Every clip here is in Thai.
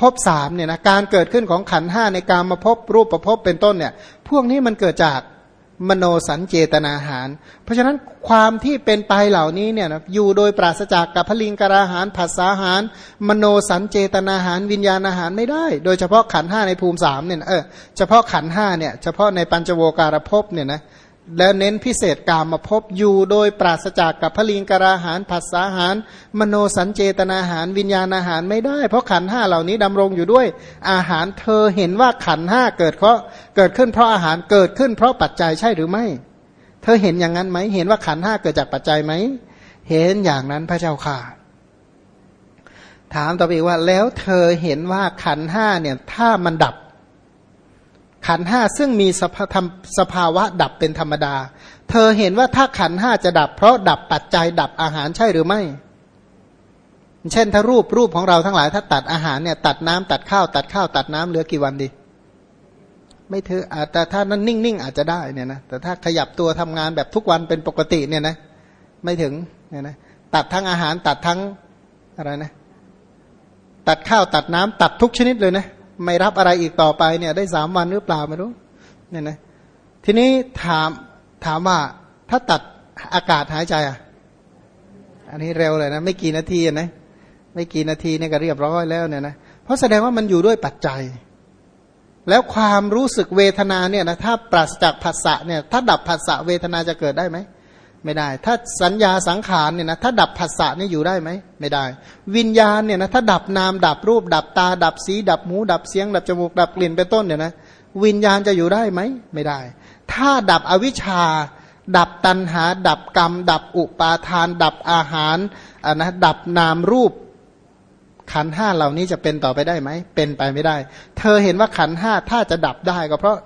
ภพสามเนี่ยนะการเกิดขึ้นของขันห้าในการมาพบรูปประพบเป็นต้นเนี่ย พวกนี้มันเกิดจากมโนสัญเจตนาหาร เพราะฉะนั้นความที่เป็นไปเหล่านี้เนี่ยนะอยู่โดยปราศจากกับพลิงกราหารผัสสาหาร มโนสัญเจตนาหารวิญญาณอาหารไม่ได้ โดยเฉพาะขันห้าในภูมิสามเนี่ยเออเฉพาะขันห้าเนี่ยเฉพาะในปัญจโวการภพเนี่ยนะ แล้วเน้นพิเศษกามมาพบอยู่โดยปราศจากกับพลิงกราหารผัสสาหาร มโนสัญเจตนาหารวิญญาณอาหารไม่ได้ เพราะขันห้าเหล่านี้ดำรงอยู่ด้วย อาหารเธอเห็นว่าขันห้าเกิดเพราะเกิดขึ้นเพราะอาหารเกิดขึ้นเพราะปัจจัยใช่หรือไม่ เธอเห็นอย่างนั้นไหมเห็นว่าขันห้าเกิดจากปัจจัยไหมเห็นอย่างนั้นพระเจ้าค่ะ ถามต่อไปว่าแล้วเธอเห็นว่าขันห้าเนี่ยถ้ามันดับ ขันห้าซึ่งมีสภาสภาวะดับเป็นธรรมดา เธอเห็นว่าถ้าขันห้าจะดับ เพราะดับปัจจัยดับอาหารใช่หรือไม่ เช่นถ้ารูปรูปของเราทั้งหลายถ้าตัดอาหารเนี่ยตัดน้ำตัดข้าวตัดข้าวตัดน้ำเหลือกี่วันดี ไม่เธอแต่ถ้านั้นนิ่งๆอาจจะได้เนี่ยนะแต่ถ้าขยับตัวทำงานแบบทุกวันเป็นปกติเนี่ยนะไม่ถึงเนี่ยนะตัดทั้งอาหารตัดทั้งอะไรนะ ตัดข้าวตัดน้ำตัดทุกชนิดเลยนะ ไม่รับอะไรอีกต่อไปเนี่ย ได้สามวันหรือเปล่าไม่รู้เนี่ยนะทีนี้ถามถามว่าถ้าตัดอากาศหายใจอะ อันนี้เร็วเลยนะไม่กี่นาทีนะไม่กี่นาทีเนี่ยก็เรียบร้อยแล้วเนี่ยนะเพราะแสดงว่ามันอยู่ด้วยปัจจัย แล้วความรู้สึกเวทนาเนี่ยนะถ้าปราศจากผัสสะเนี่ย ถ้าดับผัสสะเวทนาจะเกิดได้ไหม ไม่ได้ ถ้าสัญญาสังขารเนี่ยนะถ้าดับผัสสะนี่อยู่ได้ไหมไม่ได้ วิญญาณเนี่ยนะถ้าดับนามดับรูป ดับตา ดับสี ดับหูดับเสียง ดับจมูกดับกลิ่นเป็นต้นเนี่ยนะวิญญาณจะอยู่ได้ไหมไม่ได้ ถ้าดับอวิชชา ดับตัณหา ดับกรรม ดับอุปาทาน ดับอาหารอ่านะดับนามรูปขันห้าเหล่านี้จะเป็นต่อไปได้ไหม เป็นไปไม่ได้ เธอเห็นว่าขันห้าถ้าจะดับได้ก็เพราะ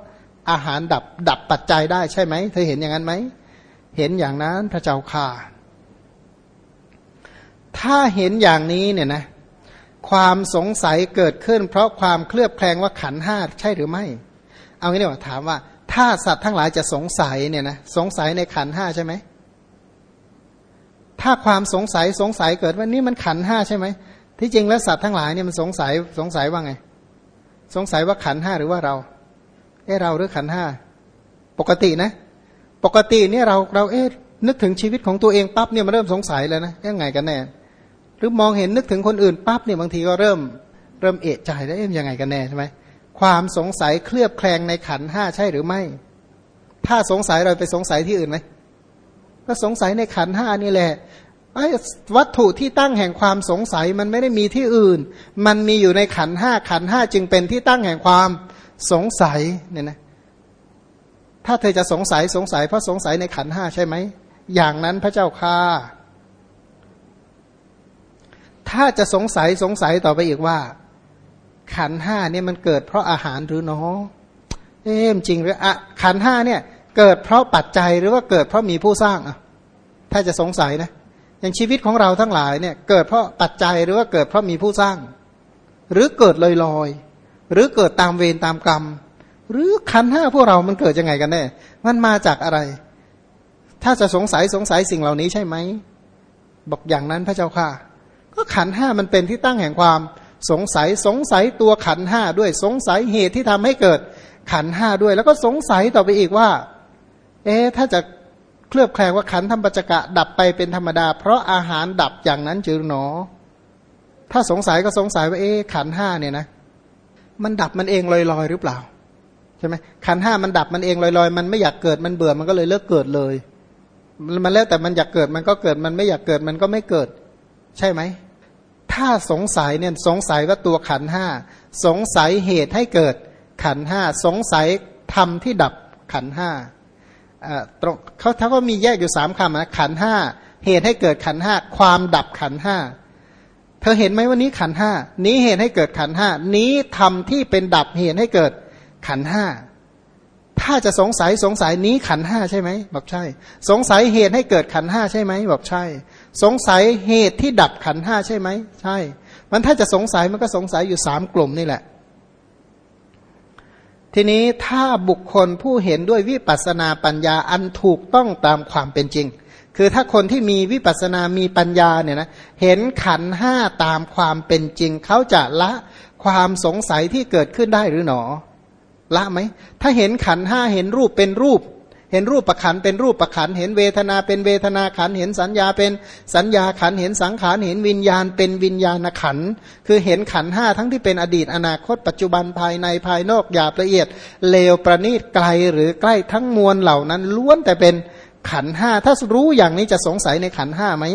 อาหารดับดับปัจจัยได้ใช่ไหม เธอเห็นอย่างนั้นไหม เห็นอย่างนั้นพระเจ้าข่าถ้าเห็นอย่างนี้เนี่ยนะ ความสงสัยเกิดขึ้น เพราะความเคลือบแคลงว่าขันห้าใช่หรือไม่ เอางี้ดีกว่าถามว่า ถ้าสัตว์ทั้งหลายจะสงสัยเนี่ยนะสงสัยในขันห้าใช่ไหมถ้าความสงสัยสงสัยเกิดว่านี่มันขันห้าใช่ไหมที่จริงแล้วสัตว์ทั้งหลายเนี่ยมันสงสัยสงสัยว่าไง สงสัยว่าขันห้าหรือว่าเราเออเราหรือขันห้าปกตินะ ปกติเนี่ยเราเราเอ๊ะนึกถึงชีวิตของตัวเองปั๊บเนี่ยมันเริ่มสงสัยแล้วนะยังไงกันแน่หรือมองเห็นนึกถึงคนอื่นปั๊บเนี่ยบางทีก็เริ่มเริ่มเอะใจแล้วเอ๊ะยังไงกันแน่ใช่ไหมความสงสัยเคลือบแคลงในขันห้าใช่หรือไม่ ถ้าสงสัยเราไปสงสัยที่อื่นไหมก็สงสัยในขันห้านี่แหละไอ้วัตถุที่ตั้งแห่งความสงสัยมันไม่ได้มีที่อื่น มันมีอยู่ในขันห้าขันห้าจึงเป็นที่ตั้งแห่งความสงสัยเนี่ยนะ ถ้าเธอจะสงสัยสงสัยเพราะสงสัยในขันห้าใช่ไหม อย่างนั้นพระเจ้าค่าถ้าจะสงสัยสงสัยต่อไปอีกว่า ขันห้าเนี่ยมันเกิดเพราะอาหารหรือเนาะเอ๊มจริงหรืออะขันห้าเนี่ย เกิดเพราะปัจจัยหรือว่าเกิดเพราะมีผู้สร้างอะ ถ้าจะสงสัยนะอย่างชีวิตของเราทั้งหลายเนี่ย เกิดเพราะปัจจัยหรือว่าเกิดเพราะมีผู้สร้าง หรือเกิดลอยลอยหรือเกิดตามเวรตามกรรม หรือขันห้าพวกเรามันเกิดยังไงกันแน่ มันมาจากอะไร ถ้าจะสงสัยสงสัยสิ่งเหล่านี้ใช่ไหม บอกอย่างนั้นพระเจ้าค่ะ ก็ขันห้ามันเป็นที่ตั้งแห่งความสงสัยสงสัยตัวขันห้าด้วยสงสัยเหตุที่ทำให้เกิดขันห้าด้วย แล้วก็สงสัยต่อไปอีกว่า เอ๊ถ้าจะเคลือบแคลงว่าขันธรรมปัจกะดับไปเป็นธรรมดา เพราะอาหารดับอย่างนั้นจือหนอ ถ้าสงสัยก็สงสัยว่าเอ๊ขันห้าเนี่ยนะ มันดับมันเองลอยๆหรือเปล่า ช่ไหมขันห้ามันดับมันเองลอยๆ มันไม่อยากเกิดมันเบื่อมันก็เลยเลิกเกิดเลย มันแล้วแต่มันอยากเกิดมันก็เกิดมันไม่อยากเกิดมันก็ไม่เกิด ใช่ไหม ถ้าสงสัยเนี่ยสงสัยว่าตัวขันห้าสงสัยเหตุให้เกิดขันห้าสงสัยธรรมที่ดับขันห้าตรงเขาเขาก็มีแยกอยู่สามคำนะขันห้าเหตุให้เกิดขันห้าความดับขันห้าเธอเห็นไหมว่านี้ขันห้านี้เหตุให้เกิดขันห้านี้ธรรมที่เป็นดับเหตุให้เกิด ขันห้าถ้าจะสงสัยสงสัยนี้ขันห้าใช่ไหมบอกใช่ สงสัยเหตุให้เกิดขันห้าใช่ไหมบอกใช่ สงสัยเหตุที่ดับขันห้าใช่ไหมใช่ มันถ้าจะสงสัยมันก็สงสัยอยู่สามกลุ่มนี่แหละ ทีนี้ถ้าบุคคลผู้เห็นด้วยวิปัสนาปัญญาอันถูกต้องตามความเป็นจริง คือถ้าคนที่มีวิปัสนามีปัญญาเนี่ยนะเห็นขันห้าตามความเป็นจริง เขาจะละความสงสัยที่เกิดขึ้นได้หรือหนอ ละไหมถ้าเห็นขันห้าเห็นรูปเป็นรูป เห็นรูปประขันเป็นรูปประขัน เห็นเวทนาเป็นเวทนาขัน เห็นสัญญาเป็นสัญญาขัน เห็นสังขาร เห็นวิญญาณเป็นวิญญาณขัน คือเห็นขันห้าทั้งที่เป็นอดีตอนาคต ปัจจุบันภายในภายนอกหยาบละเอียด เลวประณีตไกลหรือใกล้ทั้งมวลเหล่านั้นล้วนแต่เป็นขันห้าถ้ารู้อย่างนี้จะสงสัยในขันห้าไหม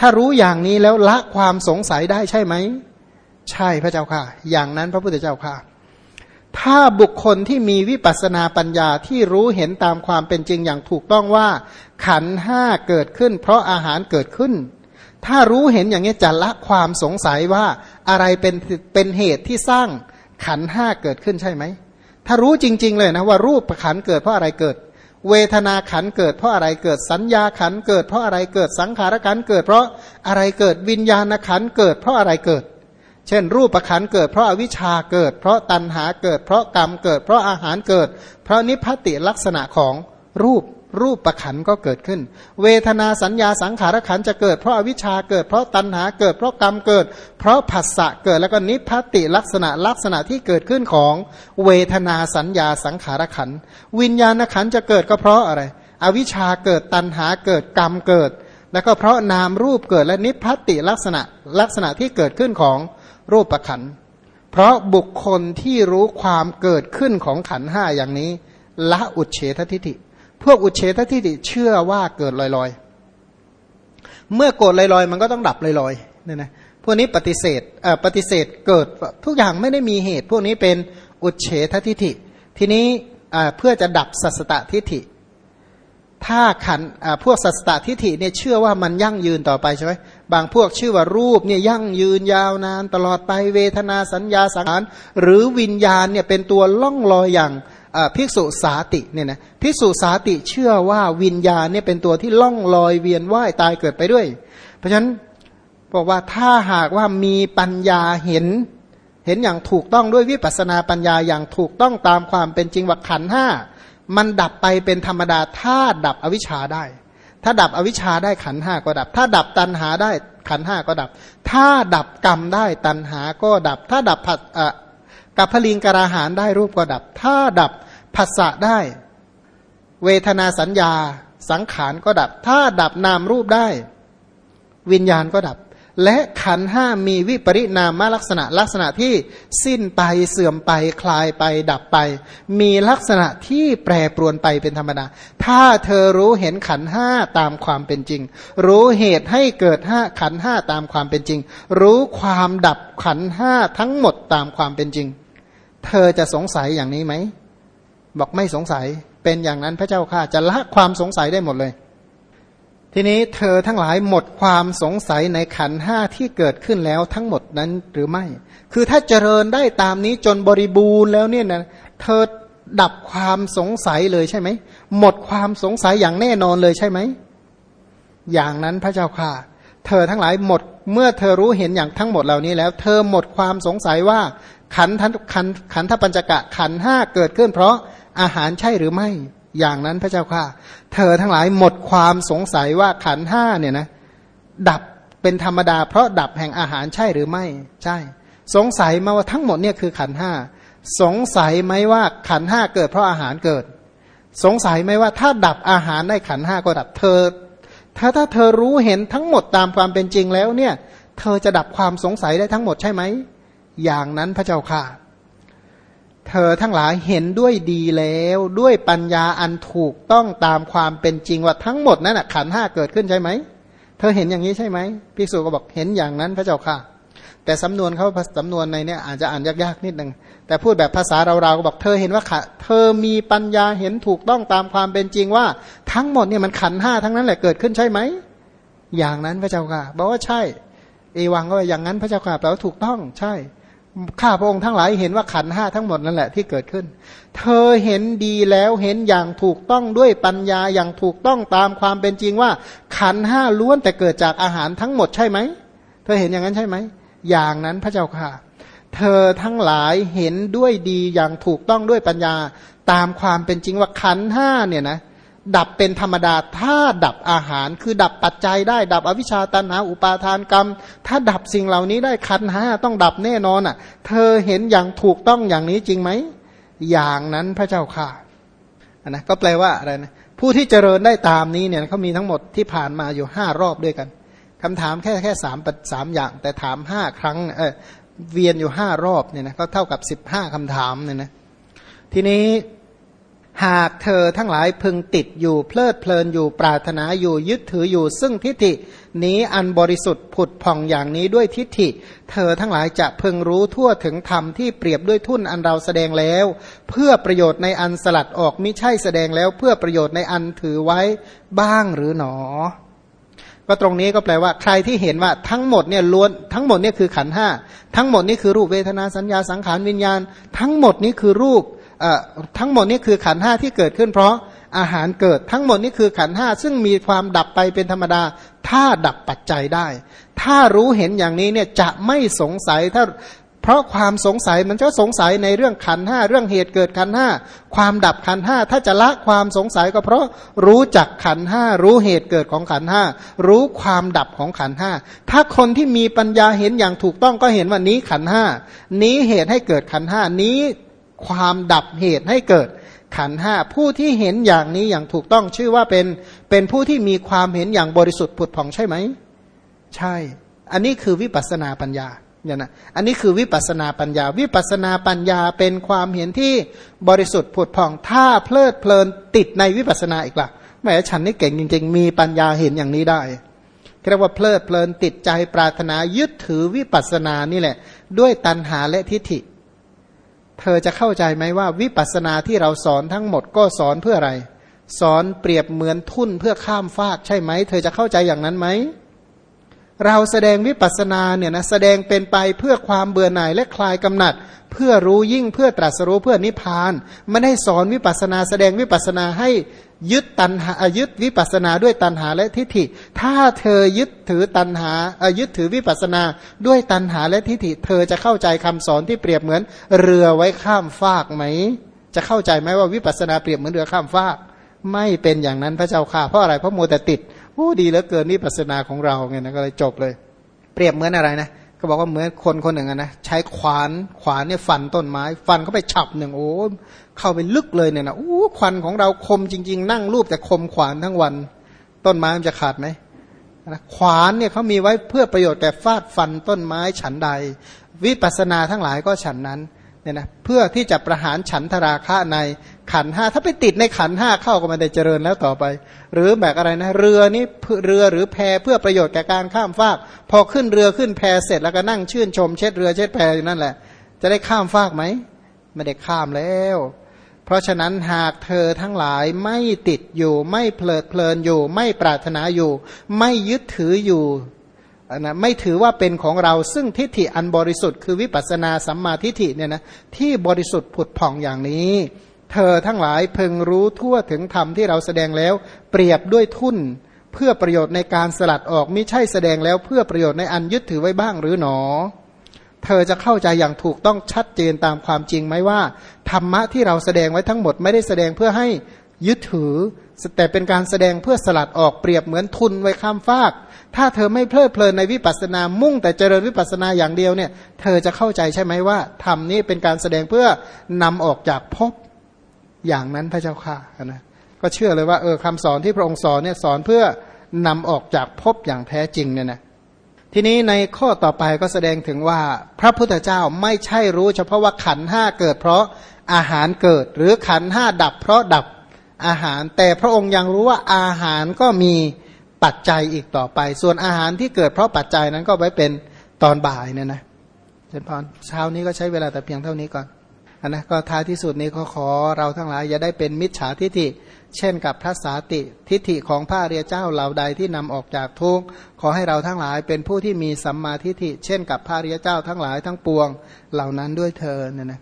ถ้ารู้อย่างนี้แล้วละความสงสัยได้ใช่ไหม ใช่พระเจ้าค่ะ อย่างนั้นพระพุทธเจ้าค่ะ ถ้าบุคคลที่มีวิปัสนาปัญญาที่รู้เห็นตามความเป็นจริงอย่างถูกต้องว่า ขันห้าเกิดขึ้น เพราะอาหารเกิดขึ้น ถ้ารู้เห็นอย่างนี้จะละความสงสัยว่าอะไรเป็นเป็นเหตุที่สร้างขันห้าเกิดขึ้นใช่ไหม ถ้ารู้จริง ๆ เลยนะว่ารูปขันเกิดเพราะอะไรเกิด เวทนาขันเกิดเพราะอะไรเกิดสัญญาขันเกิดเพราะอะไรเกิดสังขารขันเกิด เพราะอะไรเกิดวิญญาณขันเกิด เพราะอะไรเกิด เช่น รูปประคันเกิด เพราะอวิชชาเกิด เพราะตัณหาเกิด เพราะกรรมเกิด เพราะอาหารเกิด เพราะนิพพติลักษณะของรูปรูปประคันก็เกิดขึ้น เวทนาสัญญาสังขารขันจะเกิด เพราะอวิชชาเกิด เพราะตัณหาเกิด เพราะกรรมเกิด เพราะผัสสะเกิดแล้วก็นิพพติลักษณะลักษณะที่เกิดขึ้นของ เวทนาสัญญาสังขารขันวิญญาณขันจะเกิดก็เพราะอะไร อวิชชาเกิดตัณหาเกิดกรรมเกิด แล้วก็เพราะนามรูปเกิดและนิพพติลักษณะลักษณะที่เกิดขึ้นของ รูปะขันเพราะบุคคลที่รู้ความเกิดขึ้นของขันห้าอย่างนี้ ละอุเฉททิฏฐิ พวกอุเฉททิฏฐิเชื่อว่าเกิดลอยๆ เมื่อโกรธลอยๆ มันก็ต้องดับลอยๆเนี่ยนะพวกนี้ปฏิเสธปฏิเสธเกิดทุกอย่างไม่ได้มีเหตุ พวกนี้เป็นอุเฉททิฏฐิ ทีนี้เพื่อจะดับสัสตทิฏฐิ ถ้าขันพวกสัสตทิฏฐิเนี่ยเชื่อว่ามันยั่งยืนต่อไปใช่ไหม บางพวกชื่อว่ารูปเนี่ยยั่งยืนยาวนานตลอดไปเวทนาสัญญาสังขารหรือวิญญาณเนี่ยเป็นตัวล่องลอยอย่างภิกษุสาติเนี่ยนะภิกษุสาติเชื่อว่าวิญญาณเนี่ยเป็นตัวที่ล่องลอยเวียนว่ายตายเกิดไปด้วย เพราะฉะนั้นบอกว่าถ้าหากว่ามีปัญญาเห็น เห็นอย่างถูกต้องด้วยวิปัสนาปัญญาอย่างถูกต้องตามความเป็นจริงว่าขันห้ามันดับไปเป็นธรรมดาถ้าดับอวิชชาได้ ถ้าดับอวิชชาได้ขันห้าก็ดับ ถ้าดับตันหาได้ขันห้าก็ดับ ถ้าดับกรรมได้ตันหาก็ดับ ถ้าดับผัสกับพลิงกราหารได้รูปก็ดับ ถ้าดับผัสสะได้ เวทนาสัญญาสังขารก็ดับ ถ้าดับนามรูปได้ วิญญาณก็ดับ และขันห้ามีวิปริณามลักษณะลักษณะที่สิ้นไปเสื่อมไปคลายไปดับไป มีลักษณะที่แปรปรวนไปเป็นธรรมดา ถ้าเธอรู้เห็นขันห้าตามความเป็นจริง รู้เหตุให้เกิดห้าขันห้าตามความเป็นจริง รู้ความดับขันห้าทั้งหมดตามความเป็นจริง เธอจะสงสัยอย่างนี้ไหม บอกไม่สงสัยเป็นอย่างนั้นพระเจ้าข้าจะละความสงสัยได้หมดเลย ทีนี้เธอทั้งหลายหมดความสงสัยในขันห้าที่เกิดขึ้นแล้วทั้งหมดนั้นหรือไม่ คือถ้าเจริญได้ตามนี้จนบริบูรณ์แล้วเนี่ยนะเธอดับความสงสัยเลยใช่ไหม หมดความสงสัยอย่างแน่นอนเลยใช่ไหม อย่างนั้นพระเจ้าค่ะ เธอทั้งหลายหมดเมื่อเธอรู้เห็นอย่างทั้งหมดเหล่านี้แล้ว เธอหมดความสงสัยว่าขันทันขันขันทปัญจกะขันห้าเกิดขึ้นเพราะอาหารใช่หรือไม่ อย่างนั้นพระเจ้าค่ะ เธอทั้งหลายหมดความสงสัยว่าขันห้าเนี่ยนะดับเป็นธรรมดาเพราะดับแห่งอาหารใช่หรือไม่ใช่ สงสัยมาว่าทั้งหมดเนี่ยคือขันห้าสงสัยไหมว่าขันห้าเกิดเพราะอาหารเกิด สงสัยไหมว่าถ้าดับอาหารได้ขันห้าก็ดับเธอ ถ้าถ้าเธอรู้เห็นทั้งหมดตามความเป็นจริงแล้วเนี่ย เธอจะดับความสงสัยได้ทั้งหมดใช่ไหมอย่างนั้นพระเจ้าค่ะ เธอทั้งหลายเห็นด้วยดีแล้วด้วยปัญญาอันถูกต้องตามความเป็นจริงว่าทั้งหมดนั้นขันห้าเกิดขึ้นใช่ไหม เธอเห็นอย่างนี้ใช่ไหมพิสูจก็บอกเห็นอย่างนั้นพระเจ้าค่ะ แต่สำนวนเขาสำนวนในนี้อาจจะอ่านยากๆนิดหนึ่งแต่พูดแบบภาษาเราๆก็บอกเธอเห็นว่าเธอมีปัญญาเห็นถูกต้องตามความเป็นจริงว่า ทั้งหมดเนี่ยมันขันห้าทั้งนั้นแหละเกิดขึ้นใช่ไหมอย่างนั้นพระเจ้าค่ะบอกว่าใช่ เอวังก็อย่างนั้นพระเจ้าค่ะแปลว่าถูกต้องใช่ ข้าพระองค์ทั้งหลายเห็นว่าขันห้าทั้งหมดนั่นแหละที่เกิดขึ้น เธอเห็นดีแล้วเห็นอย่างถูกต้องด้วยปัญญาอย่างถูกต้องตามความเป็นจริงว่า ขันห้าล้วนแต่เกิดจากอาหารทั้งหมดใช่ไหม เธอเห็นอย่างนั้นใช่ไหม อย่างนั้นพระเจ้าค่ะ เธอทั้งหลายเห็นด้วยดีอย่างถูกต้องด้วยปัญญา ตามความเป็นจริงว่าขันห้าเนี่ยนะ ดับเป็นธรรมดาถ้าดับอาหาร คือดับปัจจัยได้ ดับอวิชชาตันหาอุปาทานกรรม ถ้าดับสิ่งเหล่านี้ได้ขันห้าต้องดับแน่นอนอะ เธอเห็นอย่างถูกต้องอย่างนี้จริงไหมอย่างนั้นพระเจ้าค่ะนะก็แปลว่าอะไรนะผู้ที่เจริญได้ตามนี้เนี่ยเขามีทั้งหมดที่ผ่านมาอยู่ห้ารอบด้วยกันคำถามแค่แค่สามสามอย่าง แต่ถามห้าครั้งเออเวียนอยู่ห้ารอบเนี่ยนะก็เท่ากับสิบห้าคำถามเนี่ยนะทีนี้ หากเธอทั้งหลายพึงติดอยู่เพลิดเพลินอยู่ปรารถนาอยู่ยึดถืออยู่ ซึ่งทิฏฐินี้อันบริสุทธิ์ผุดผ่องอย่างนี้ด้วยทิฏฐิ เธอทั้งหลายจะพึงรู้ทั่วถึงธรรมที่เปรียบด้วยทุ่นอันเราแสดงแล้ว เพื่อประโยชน์ในอันสลัดออกมิใช่แสดงแล้ว เพื่อประโยชน์ในอันถือไว้บ้างหรือหนอ ก็ตรงนี้ก็แปลว่า ใครที่เห็นว่าทั้งหมดเนี่ยล้วนทั้งหมดเนี่ยคือขันห้าทั้งหมดนี่คือรูปเวทนาสัญญาสังขารวิญญาณ ทั้งหมดนี้คือรูป ทั้งหมดนี้คือขันห้าที่เกิดขึ้น เพราะอาหารเกิดทั้งหมดนี้คือขันห้าซึ่งมีความดับไปเป็นธรรมดา ถ้าดับปัจจัยได้ ถ้ารู้เห็นอย่างนี้เนี่ยจะไม่สงสัยถ้าเพราะความสงสัยมันจะสงสัยในเรื่องขันห้าเรื่องเหตุเกิดขันห้าความดับขันห้าถ้าจะละความสงสัยก็เพราะรู้จักขันห้ารู้เหตุเกิดของขันห้ารู้ความดับของขันห้าถ้าคนที่มีปัญญาเห็นอย่างถูกต้องก็เห็นว่านี้ขันห้านี้เหตุให้เกิดขันห้านี้ ความดับเหตุให้เกิด ขันห้าผู้ที่เห็นอย่างนี้อย่างถูกต้องชื่อว่าเป็นเป็นผู้ที่มีความเห็นอย่างบริสุทธิ์ผุดผ่องใช่ไหม ใช่ อันนี้คือวิปัสนาปัญญาเนี่ยนะอันนี้คือวิปัสนาปัญญา วิปัสนาปัญญาเป็นความเห็นที่บริสุทธิ์ผุดผ่องถ้าเพลิดเพลินติดในวิปัสนาอีกละ่ะแม้ฉันนี่เก่งจริง ๆ มีปัญญาเห็นอย่างนี้ได้เรียกว่าเพลิดเพลินติดใจปรารถนายึดถือวิปัสนานี่แหละ ด้วยตัณหาและทิฏฐิ เธอจะเข้าใจไหมว่าวิปัสสนาที่เราสอนทั้งหมดก็สอนเพื่ออะไร สอนเปรียบเหมือนทุ่นเพื่อข้ามฟากใช่ไหม เธอจะเข้าใจอย่างนั้นไหม เราแสดงวิปัสสนาเนี่ยนะแสดงเป็นไปเพื่อความเบื่อหน่ายและคลายกำหนัด เพื่อรู้ยิ่งเพื่อตรัสรู้เพื่อนิพพานไม่ได้สอนวิปัสสนา แสดงวิปัสสนาให้ ยึดตันหายึดวิปัสนาด้วยตันหาและทิฏฐิ ถ้าเธอยึดถือตันหายึดถือวิปัสนาด้วยตันหาและทิฏฐิ เธอจะเข้าใจคำสอนที่เปรียบเหมือนเรือไว้ข้ามฟากไหม จะเข้าใจไหมว่าวิปัสนาเปรียบเหมือนเรือข้ามฟาก ไม่เป็นอย่างนั้นพระเจ้าค่ะเพราะอะไรเพราะโมแต่ติดโอ้ดีเหลือเกินวิปัสนาของเราไงนะก็เลยจบเลย เปรียบเหมือนอะไรนะ ก็บอกว่าเหมือนคนคนหนึ่งนะใช้ขวานขวานเนี่ยฟันต้นไม้ ฟันเข้าไปฉับหนึ่งโอ้เข้าไปลึกเลยเนี่ยนะโอ้ควันของเราคมจริง ๆ นั่งรูปแต่คมขวานทั้งวัน ต้นไม้มันจะขาดไหมขวานเนี่ยเขามีไว้เพื่อประโยชน์แต่ฟาดฟันต้นไม้ฉันใด วิปัสสนาทั้งหลายก็ฉันนั้นเนี่ยนะเพื่อที่จะประหารฉันทราคะใน ขันห้าถ้าไปติดในขันห้าเข้าก็ไมันได้เจริญแล้วต่อไป หรือแบบอะไรนะ เรือนี้เรือหรือแพเพื่อประโยชน์แก่การข้ามฟาก พอขึ้นเรือขึ้นแพเสร็จแล้วก็นั่งชื่นชมเช็ดเรือเช็ดแพอยู่นั่นแหละ จะได้ข้ามฟากไหมไม่ได้ข้ามแล้ว เพราะฉะนั้นหากเธอทั้งหลายไม่ติดอยู่ไม่เพลิดเพลินอยู่ ไม่ปรารถนาอยู่ ไม่ยึดถืออยู่นะไม่ถือว่าเป็นของเราซึ่งทิฏฐิอันบริสุทธิ์คือวิปัสนาสัมมาทิฏฐิเนี่ยนะที่บริสุทธิ์ผุดผ่องอย่างนี้ เธอทั้งหลายเพึงรู้ทั่วถึงธรรมที่เราแสดงแล้ว เปรียบด้วยทุ่นเพื่อประโยชน์ในการสลัดออกมิใช่แสดงแล้วเพื่อประโยชน์ในอันยึดถือไว้บ้างหรือหนอ เธอจะเข้าใจอย่างถูกต้องชัดเจนตามความจริงไหมว่า ธรรมะที่เราแสดงไว้ทั้งหมดไม่ได้แสดงเพื่อให้ยึดถือ แต่เป็นการแสดงเพื่อสลัดออกเปรียบเหมือนทุนไว้ข้ามฟาก ถ้าเธอไม่เพลิดเพลินในวิปัสสนามุ่งแต่เจริญวิปัสสนาอย่างเดียวเนี่ย เธอจะเข้าใจใช่ไหมว่าธรรมนี้เป็นการแสดงเพื่อนำออกจากภพ อย่างนั้นพระเจ้าค่ะนะก็เชื่อเลยว่าเออคำสอนที่พระองค์สอนเนี่ยสอนเพื่อนำออกจากภพอย่างแท้จริงเนี่ยนะทีนี้ในข้อต่อไปก็แสดงถึงว่าพระพุทธเจ้าไม่ใช่รู้เฉพาะว่าขันห้าเกิด เพราะอาหารเกิด หรือขันห้าดับ เพราะดับอาหาร แต่พระองค์ยังรู้ว่าอาหารก็มีปัจจัยอีกต่อไป ส่วนอาหารที่เกิดเพราะปัจจัยนั้นก็ไว้เป็นตอนบ่ายเนี่ยนะเช่นพรเช้านี้ก็ใช้เวลาแต่เพียงเท่านี้ก่อน นนะก็ท้ายที่สุดนี้ขอขอเราทั้งหลายอย่าได้เป็นมิจฉาทิฏฐิ เช่นกับพระสาติทิฏฐิของพระเรียเจ้าเหล่าใดที่นำออกจากทุกข์ขอให้เราทั้งหลายเป็นผู้ที่มีสัมมาทิฏฐิ เช่นกับพระเรียเจ้าทั้งหลายทั้งปวงเหล่านั้นด้วยเธอเนี่ยนะ